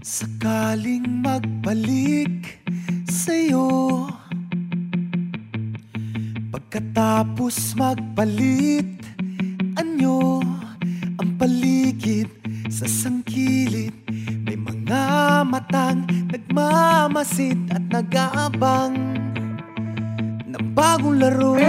Sakaling magbalik sa'yo. Pagkatapos magpalit Anyo ang paligid sa sangkilid. May mga matang nagmamasid at nag-aabang Ng bagong laro.